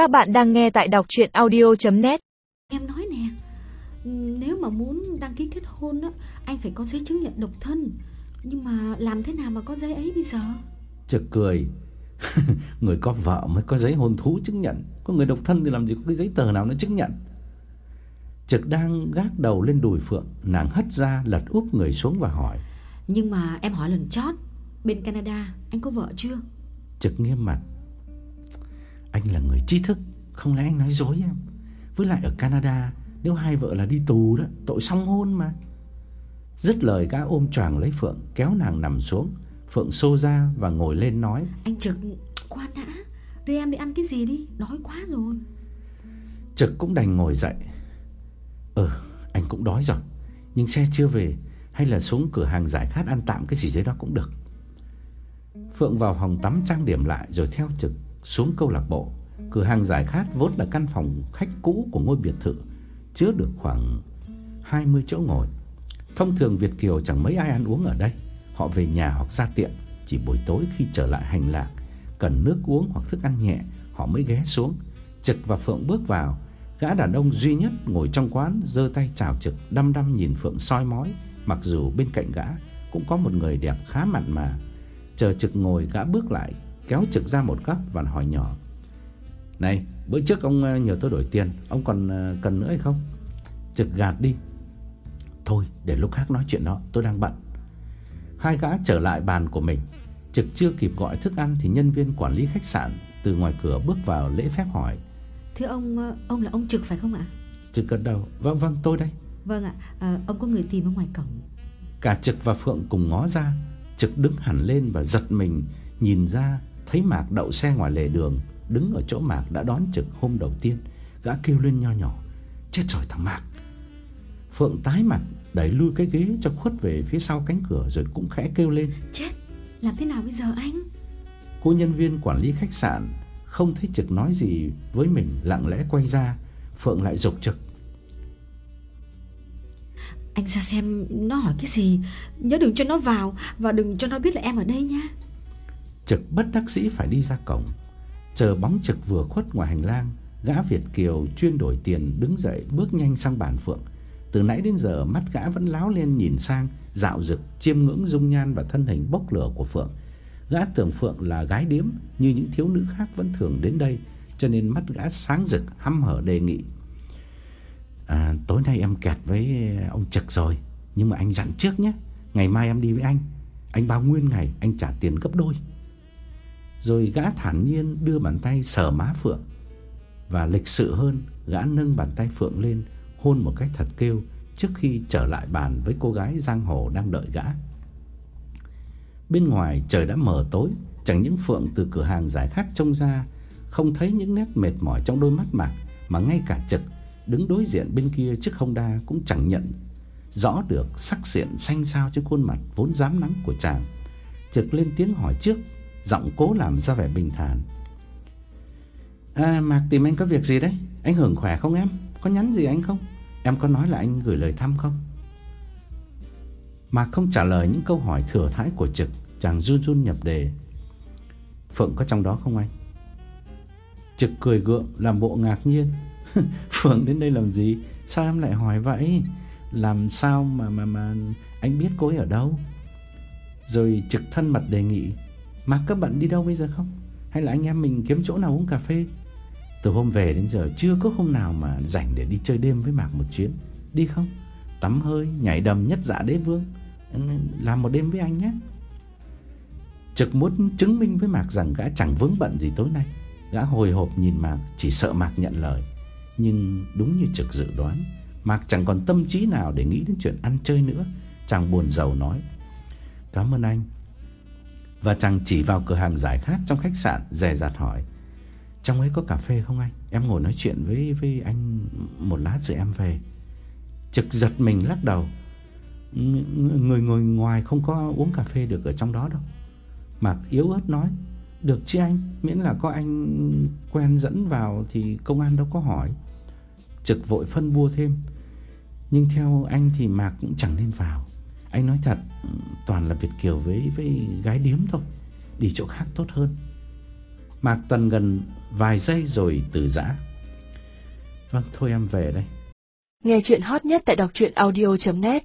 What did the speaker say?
Các bạn đang nghe tại đọc chuyện audio.net Em nói nè Nếu mà muốn đăng ký kết hôn á Anh phải có giấy chứng nhận độc thân Nhưng mà làm thế nào mà có giấy ấy bây giờ Trực cười. người có vợ mới có giấy hôn thú chứng nhận, có người độc thân thì làm gì có cái giấy tờ nào nó chứng nhận. Trực đang gác đầu lên đùi Phượng, nàng hất ra lật úp người xuống và hỏi. Nhưng mà em hỏi lần chót Bên Canada anh có vợ chưa Trực nghiêm mặt. Anh là người trí thức, không lẽ anh nói dối em? Với lại ở Canada, nếu hai vợ là đi tù đó, tội song hôn mà. Dứt lời gã ôm choàng lấy Phượng, kéo nàng nằm xuống. Phượng xô ra và ngồi lên nói. Anh Trực khoan đã Đưa em đi ăn cái gì đi Đói quá rồi Trực cũng đành ngồi dậy. Ừ, anh cũng đói rồi, nhưng xe chưa về, hay là xuống cửa hàng giải khát ăn tạm cái gì dưới đó cũng được. Phượng vào phòng tắm trang điểm lại rồi theo Trực xuống câu lạc bộ. Cửa hàng giải khát vốn là căn phòng khách cũ của ngôi biệt thự, chứa được khoảng 20 chỗ ngồi. Thông thường Việt kiều chẳng mấy ai ăn uống ở đây, họ về nhà hoặc ra tiệm, chỉ buổi tối khi trở lại hành lang cần nước uống hoặc thức ăn nhẹ, họ mới ghé xuống. Trực và Phượng bước vào, gã đàn ông duy nhất ngồi trong quán giơ tay chào Trực, đăm đăm nhìn Phượng soi mói, mặc dù bên cạnh gã cũng có một người đẹp khá mặn mà. Chờ Trực ngồi, gã bước lại, kéo Trực ra một góc và hỏi nhỏ: "Này, bữa trước ông ờ, nhờ tôi đổi tiền, ông còn ờ, cần nữa hay không?" Trực gạt đi. "Thôi, để lúc khác nói chuyện đó, tôi đang bận." Hai gã trở lại bàn của mình. Trực chưa kịp gọi thức ăn thì nhân viên quản lý khách sạn từ ngoài cửa bước vào lễ phép hỏi. Thưa ông ờ, Ông là ông Trực phải không ạ Trực gật đầu, "Vâng vâng, tôi đây." Vâng ạ à, Ông có người tìm ở ngoài cổng Cả Trực và Phượng cùng ngó ra, Trực đứng hẳn lên và giật mình nhìn ra thấy Mạc đậu xe ngoài lề đường, đứng ở chỗ Mạc đã đón Trực hôm đầu tiên, gã kêu lên nho nhỏ, "Chết rồi thằng Mạc." Phượng tái mặt, đẩy lui cái ghế cho khuất về phía sau cánh cửa rồi cũng khẽ kêu lên. Chết Làm thế nào bây giờ anh Cô nhân viên quản lý khách sạn không thấy Trực nói gì với mình, lặng lẽ quay ra, Phượng lại dục Trực. Anh ra xem nó hỏi cái gì Nhớ đừng cho nó vào Và đừng cho nó biết là em ở đây nha Trực bất đắc sĩ phải đi ra cổng. Chờ bóng Trực vừa khuất ngoài hành lang, gã Việt kiều chuyên đổi tiền đứng dậy bước nhanh sang bàn Phượng. Từ nãy đến giờ mắt gã vẫn láo lên nhìn sang, dạo dực chiêm ngưỡng dung nhan và thân hình bốc lửa của Phượng. Gã tưởng Phượng là gái điếm như những thiếu nữ khác vẫn thường đến đây, cho nên mắt gã sáng rực hăm hở đề nghị. À, tối nay em kẹt với ông Trực rồi, nhưng mà anh dặn trước nhé, ngày mai em đi với anh. Anh bao nguyên ngày anh trả tiền gấp đôi. Rồi gã thản nhiên đưa bàn tay sờ má Phượng. Và lịch sự hơn, gã nâng bàn tay Phượng lên, hôn một cách thật kêu trước khi trở lại bàn với cô gái giang hồ đang đợi gã. Bên ngoài trời đã mờ tối, chẳng những Phượng từ cửa hàng giải khát trông ra, không thấy những nét mệt mỏi trong đôi mắt Mạc, mà ngay cả Trực đứng đối diện bên kia chiếc Honda cũng chẳng nhận rõ được sắc diện xanh xao trên khuôn mặt vốn dám nắng của chàng. Trực lên tiếng hỏi trước, giọng cố làm ra vẻ bình thản. À, Mạc tìm anh có việc gì đấy? Anh hưởng khỏe không em? Có nhắn gì anh không? Em có nói là anh gửi lời thăm không? Mạc không trả lời những câu hỏi thừa thãi của Trực, chàng run run nhập đề. Phượng có trong đó không anh? Trực cười gượng làm bộ ngạc nhiên. Phượng đến đây làm gì? Sao em lại hỏi vậy? Làm sao mà mà mà anh biết cô ấy ở đâu? Rồi Trực thân mật đề nghị, "Mạc các bạn đi đâu bây giờ không? Hay là anh em mình kiếm chỗ nào uống cà phê?" Từ hôm về đến giờ chưa có hôm nào mà rảnh để đi chơi đêm với Mạc một chuyến. Đi không? Tắm hơi, nhảy đầm nhất dạ đế vương. Ừ, làm một đêm với anh nhé. Trực muốn chứng minh với Mạc rằng gã chẳng vướng bận gì tối nay. Gã hồi hộp nhìn Mạc, chỉ sợ Mạc nhận lời. Nhưng đúng như Trực dự đoán, Mạc chẳng còn tâm trí nào để nghĩ đến chuyện ăn chơi nữa. Chàng buồn giàu nói, cảm ơn anh. Và chàng chỉ vào cửa hàng giải khát trong khách sạn, dè dặt hỏi, trong ấy có cà phê không anh? Em ngồi nói chuyện với với anh một lát rồi em về. Trực giật mình lắc đầu. Người ngồi ngoài không có uống cà phê được ở trong đó đâu. Mạc yếu ớt nói, được chứ anh, miễn là có anh quen dẫn vào thì công an đâu có hỏi. Trực vội phân bua thêm. Nhưng theo anh thì Mạc cũng chẳng nên vào. Anh nói thật, toàn là Việt kiều với với gái điếm thôi. Đi chỗ khác tốt hơn. Mạc tuần gần vài giây rồi từ giã. Vâng, thôi em về đây. Nghe chuyện hot nhất tại đọc truyện audio.net